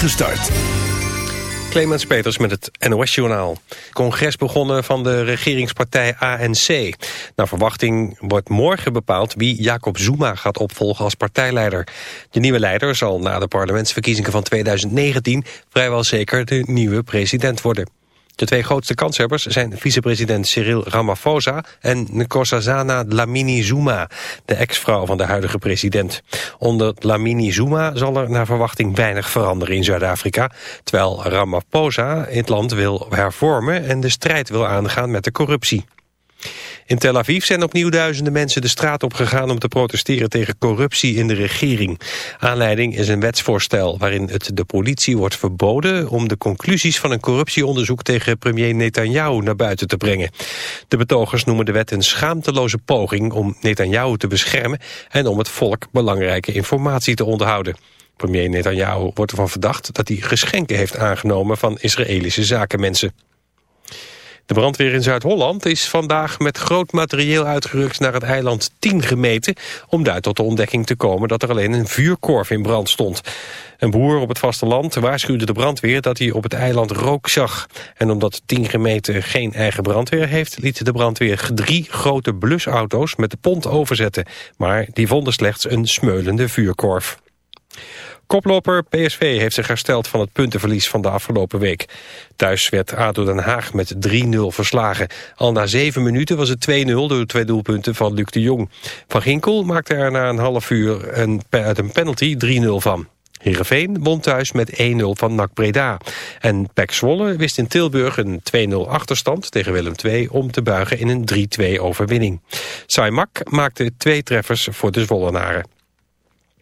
voorspoedige start. Clemens Peters met het NOS-journaal. Congres begonnen van de regeringspartij ANC. Naar verwachting wordt morgen bepaald wie Jacob Zuma gaat opvolgen als partijleider. De nieuwe leider zal na de parlementsverkiezingen van 2019 vrijwel zeker de nieuwe president worden. De twee grootste kanshebbers zijn vicepresident Cyril Ramaphosa en Nkosazana Dlamini Zuma, de ex-vrouw van de huidige president. Onder Dlamini Zuma zal er naar verwachting weinig veranderen in Zuid-Afrika, terwijl Ramaphosa het land wil hervormen en de strijd wil aangaan met de corruptie. In Tel Aviv zijn opnieuw duizenden mensen de straat op gegaan om te protesteren tegen corruptie in de regering. Aanleiding is een wetsvoorstel waarin het de politie wordt verboden om de conclusies van een corruptieonderzoek tegen premier Netanyahu naar buiten te brengen. De betogers noemen de wet een schaamteloze poging om Netanyahu te beschermen en om het volk belangrijke informatie te onderhouden. Premier Netanyahu wordt ervan verdacht dat hij geschenken heeft aangenomen van Israëlische zakenmensen. De brandweer in Zuid-Holland is vandaag met groot materieel uitgerukt naar het eiland 10 gemeten om daar tot de ontdekking te komen dat er alleen een vuurkorf in brand stond. Een boer op het vasteland waarschuwde de brandweer dat hij op het eiland rook zag. En omdat 10 gemeten geen eigen brandweer heeft, liet de brandweer drie grote blusauto's met de pont overzetten. Maar die vonden slechts een smeulende vuurkorf. Koploper PSV heeft zich hersteld van het puntenverlies van de afgelopen week. Thuis werd ADO Den Haag met 3-0 verslagen. Al na zeven minuten was het 2-0 door twee doelpunten van Luc de Jong. Van Ginkel maakte er na een half uur een, uit een penalty 3-0 van. Heerenveen won thuis met 1-0 van NAC Breda. En Pek Zwolle wist in Tilburg een 2-0 achterstand tegen Willem II... om te buigen in een 3-2 overwinning. Saimak maakte twee treffers voor de Zwollenaren.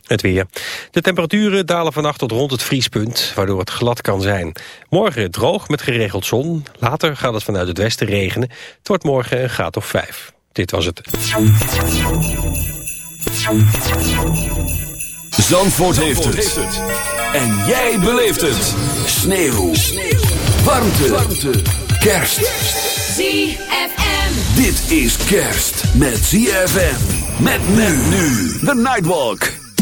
Het weer. De temperaturen dalen vannacht tot rond het vriespunt, waardoor het glad kan zijn. Morgen droog met geregeld zon. Later gaat het vanuit het westen regenen. Het wordt morgen een graad of vijf. Dit was het. Zandvoort, heeft, het. En jij beleeft het. Sneeuw. Sneeuw. Warmte. Warmte. Kerst. ZFM. Dit is kerst met ZFM. Met men nu. The Nightwalk.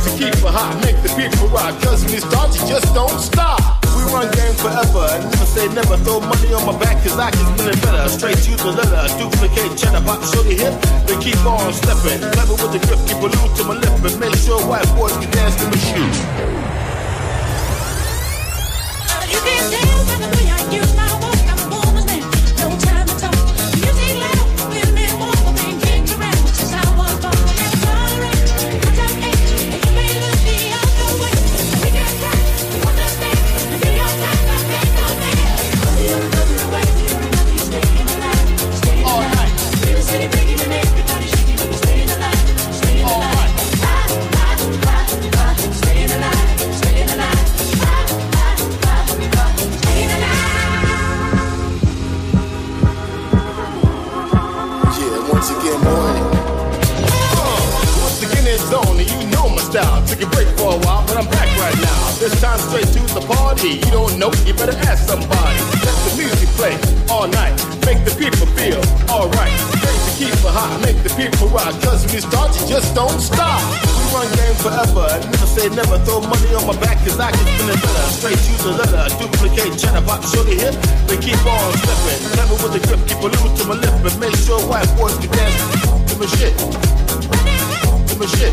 To keep it hot, make the people rock. Cause when it starts, it just don't stop. We run games forever, never say never. Throw money on my back, cause I can spin it better. Straight to the letter, duplicate cheddar, pop the hip, then keep on stepping. Level with the grip, keep a loose to my lip, and make sure white boys can dance to my shoes. It night. make the people feel alright. Make the people rock. Cause when you start, you just don't stop. We run game forever and never say never. Throw money on my back cause I can spin it better. Straight use the letter, duplicate cheddar. Pop shorty hip, they keep on slipping. Never with the grip, keep a little to my lip and make sure white boys can dance Give me shit. Give me shit.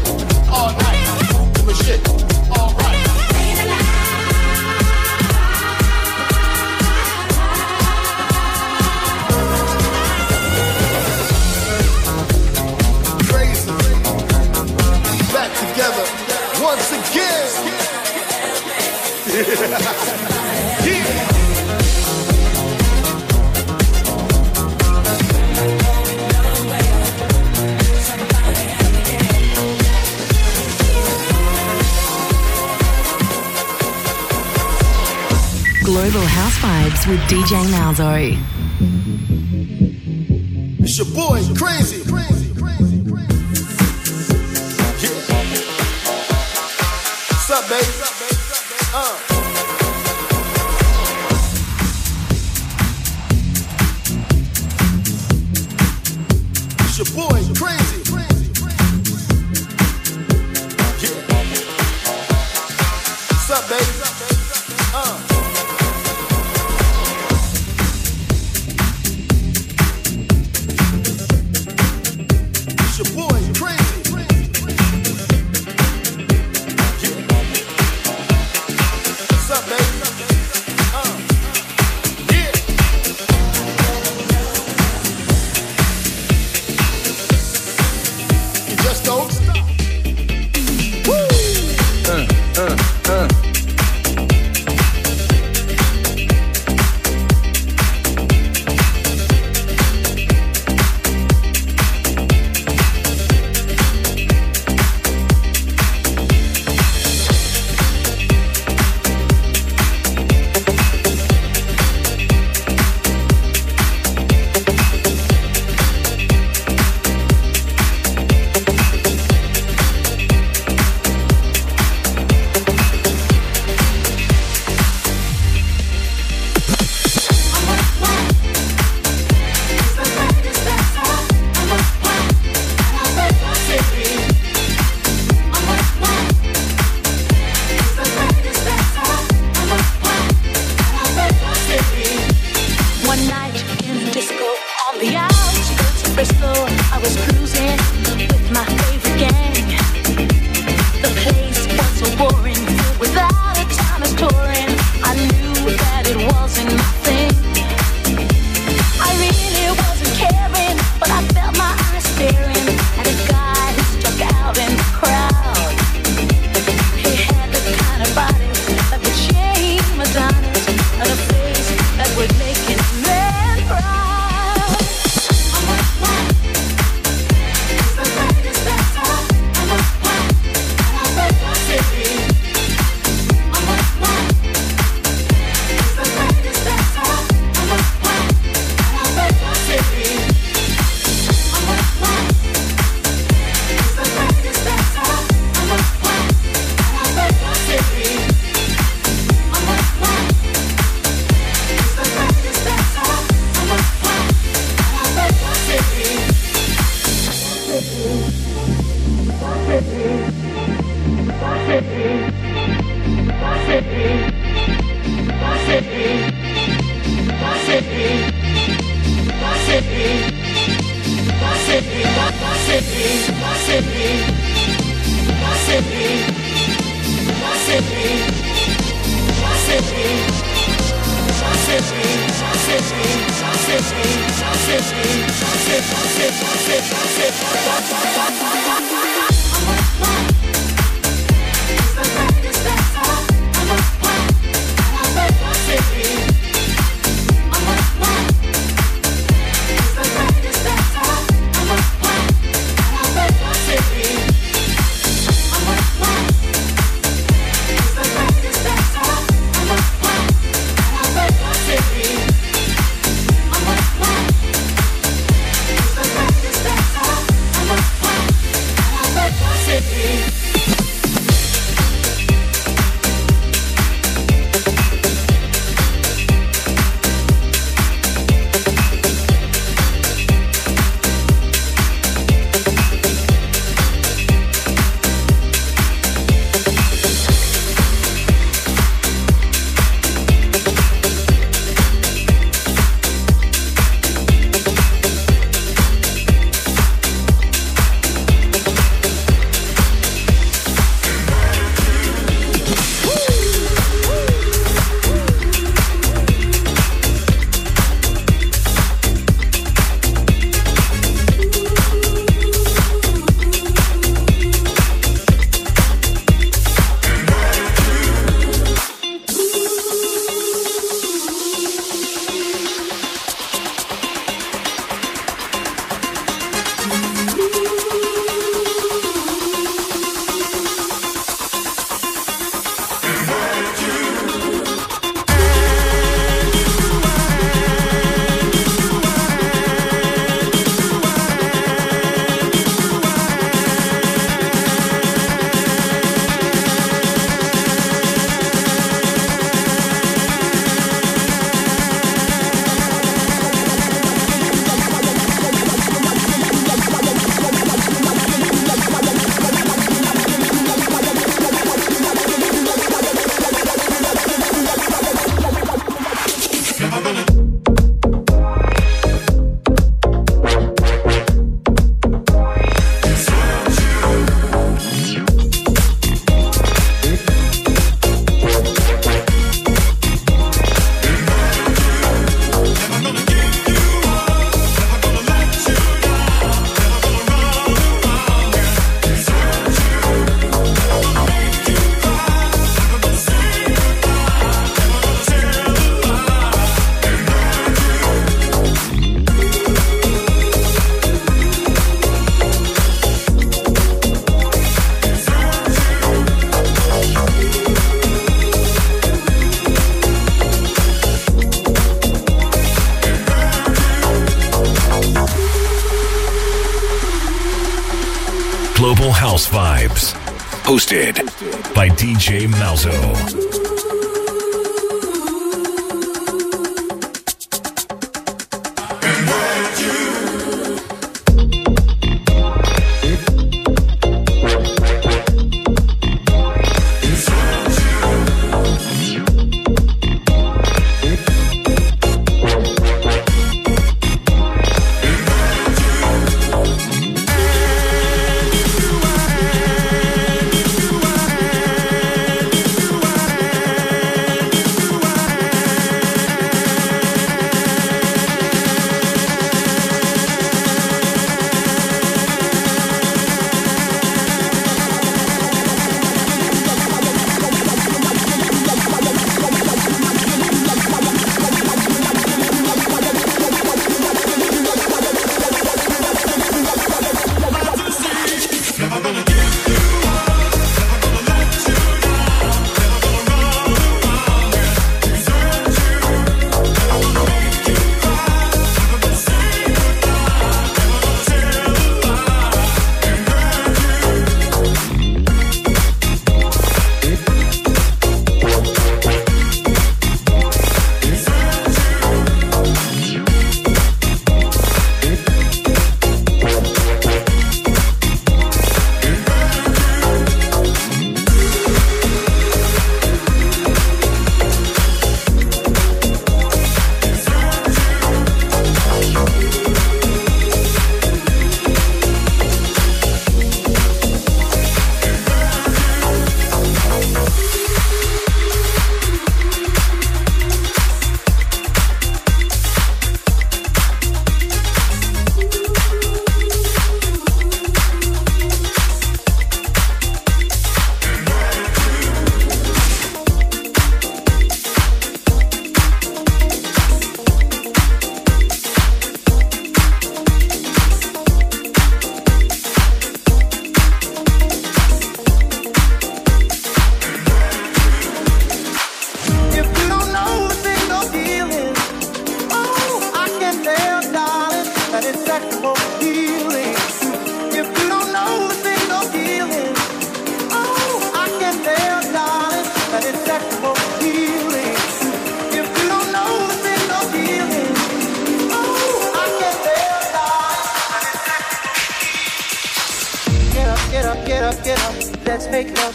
All night. To my shit. Global House Vibes with DJ Malzo. It's your boy, crazy. crazy, crazy, crazy. Yeah. What's up, baby? Uh.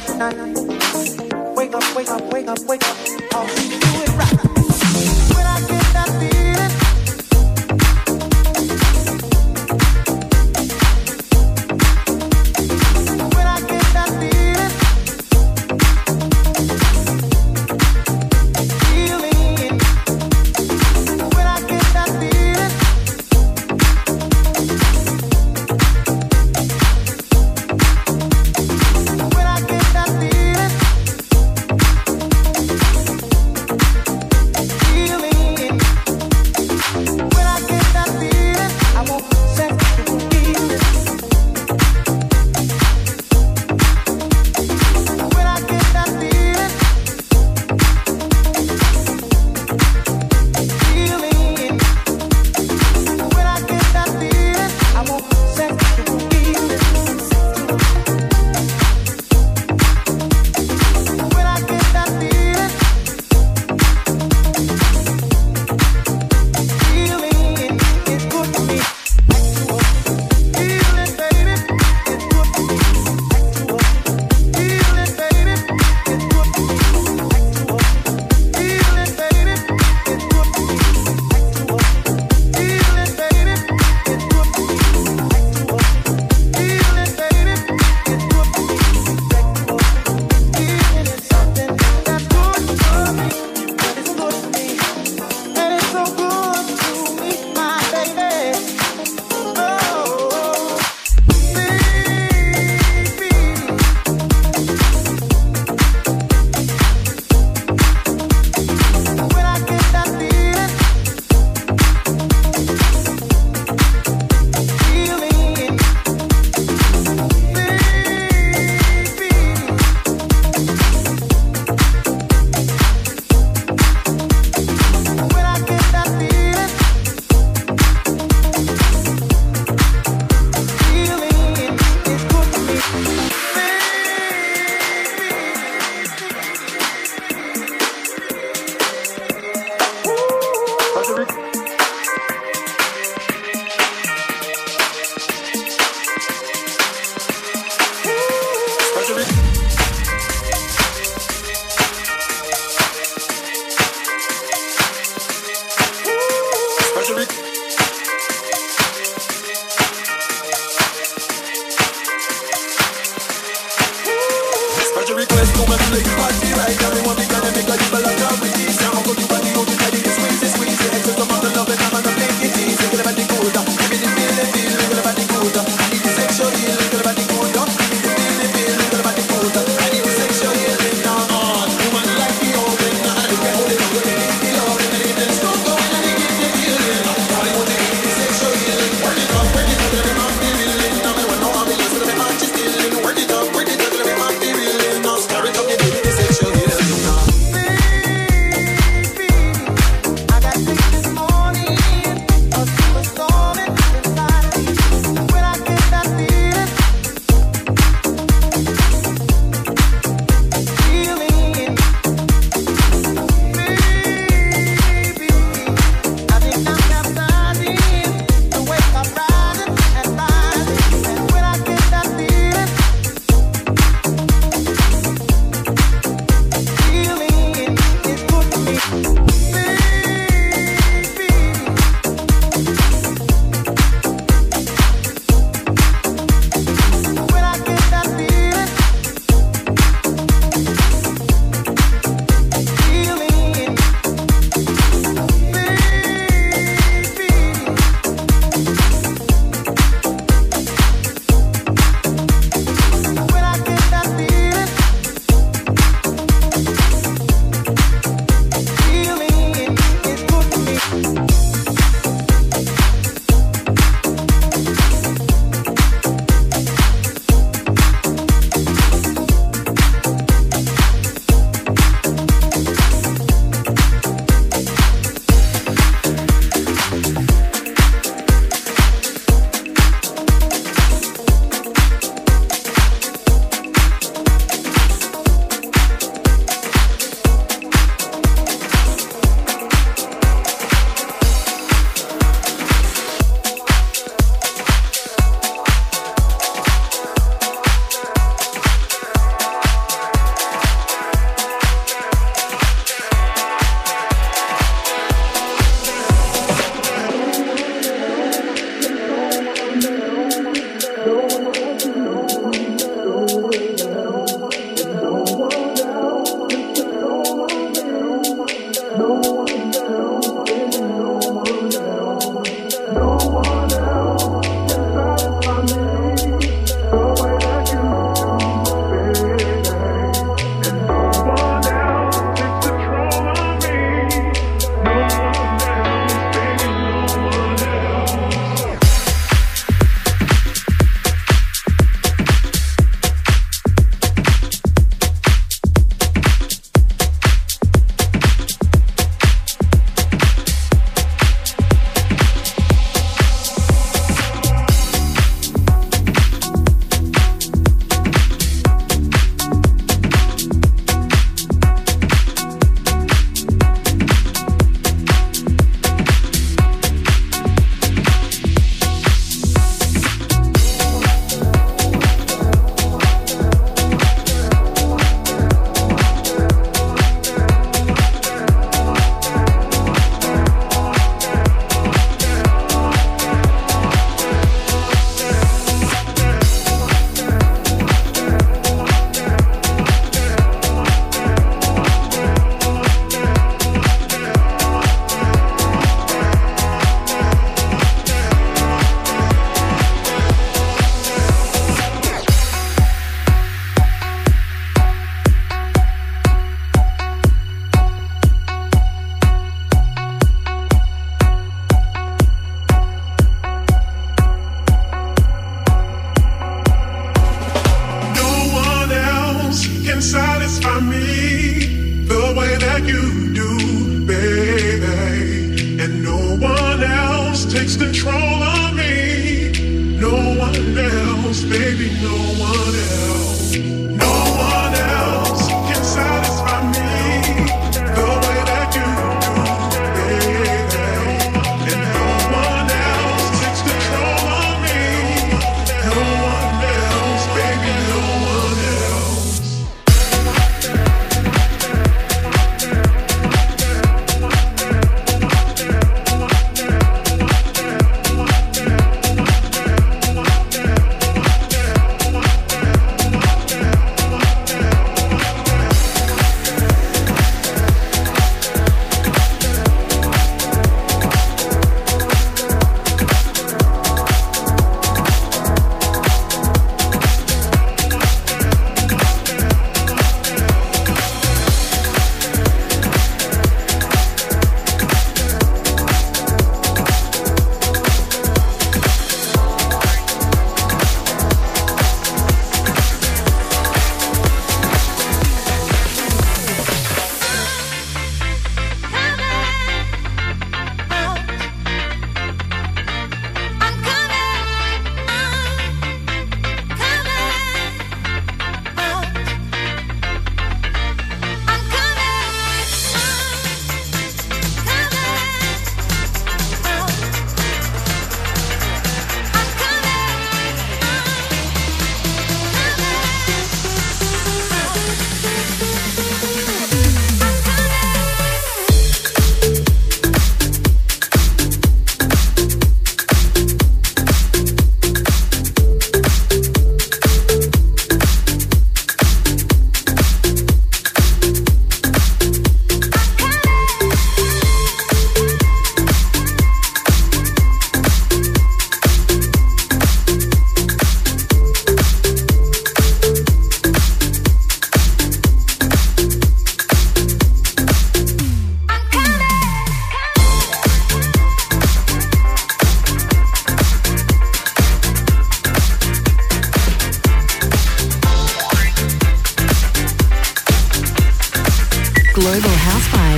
Wake up, wake up, wake up, wake up. Oh, she do it right.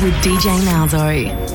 With DJ Malzo.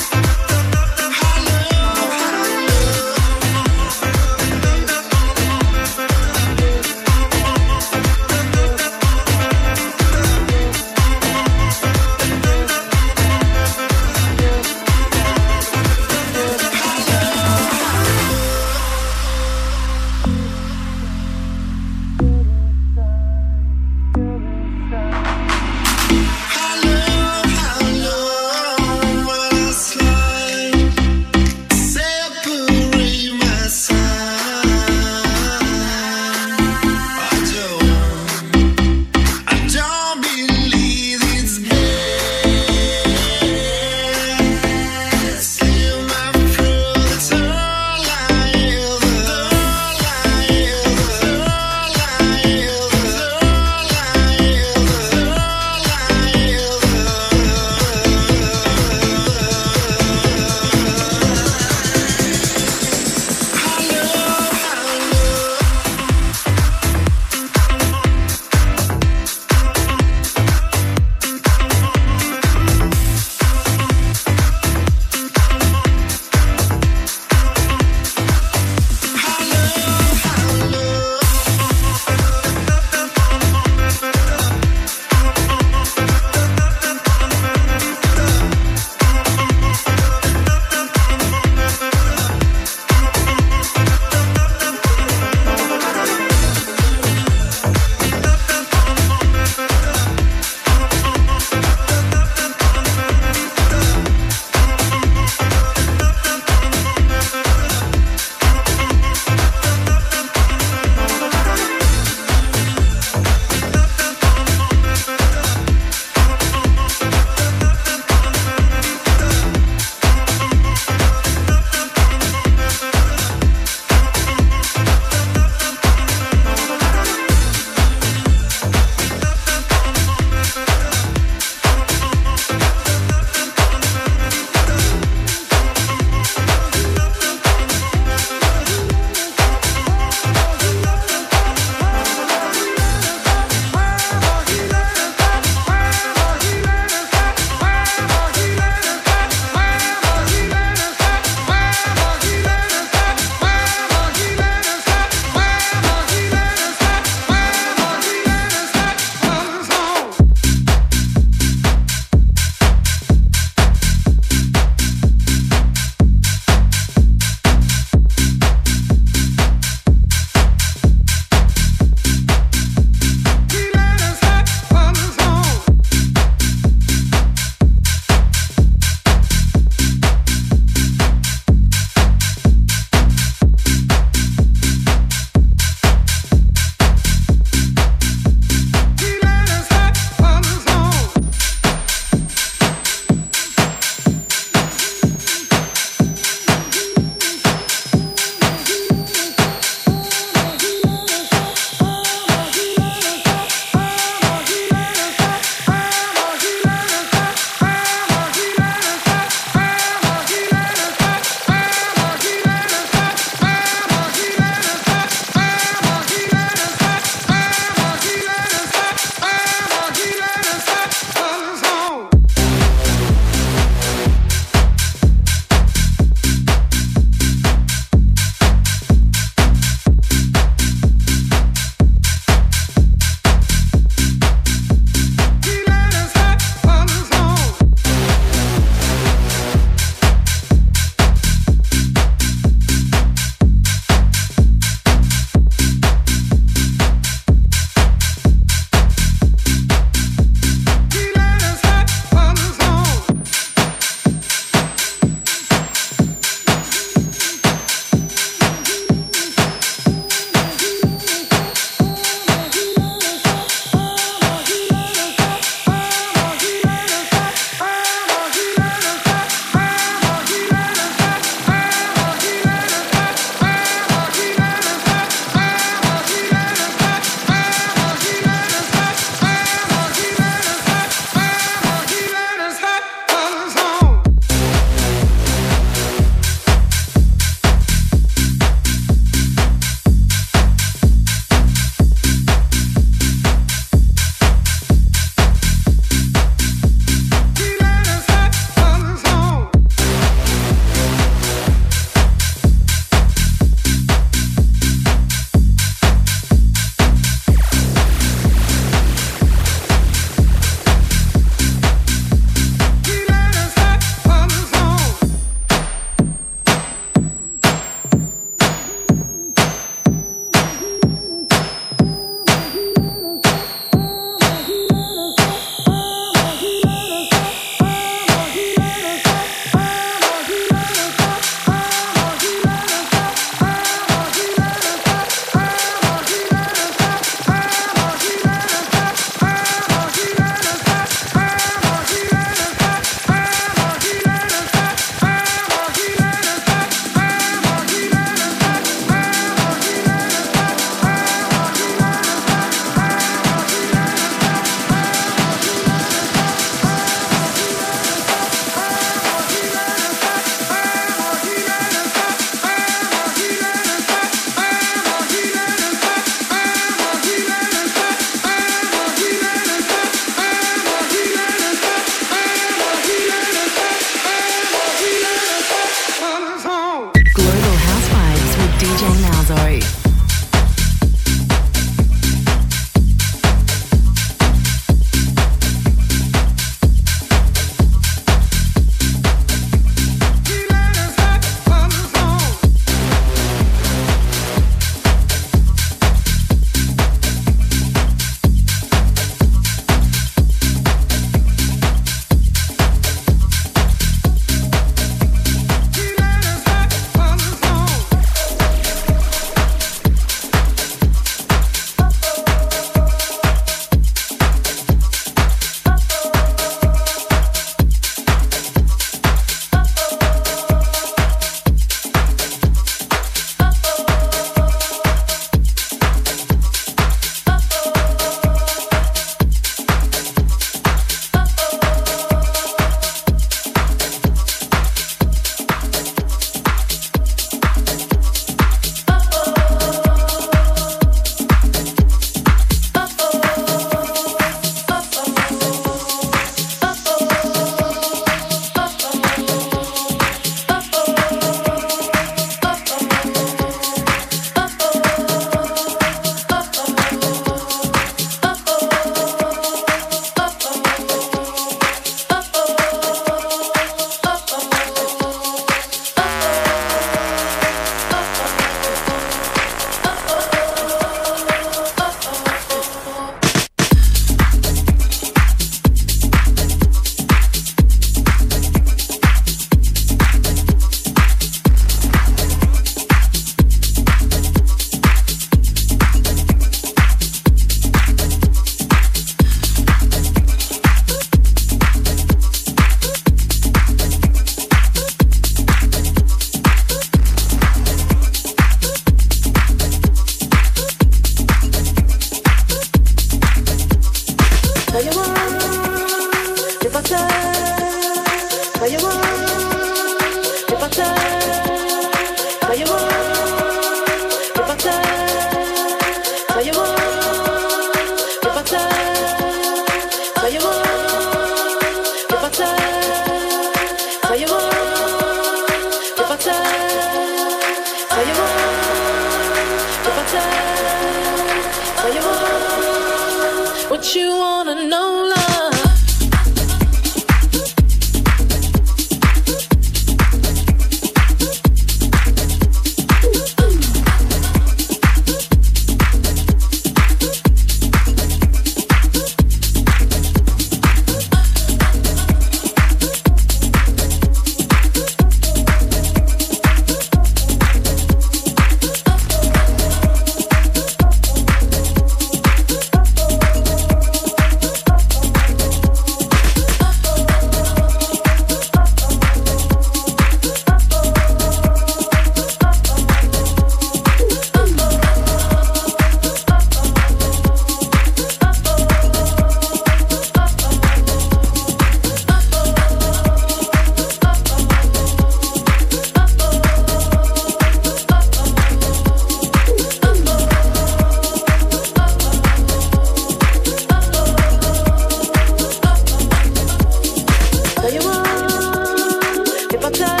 do you want? If I tell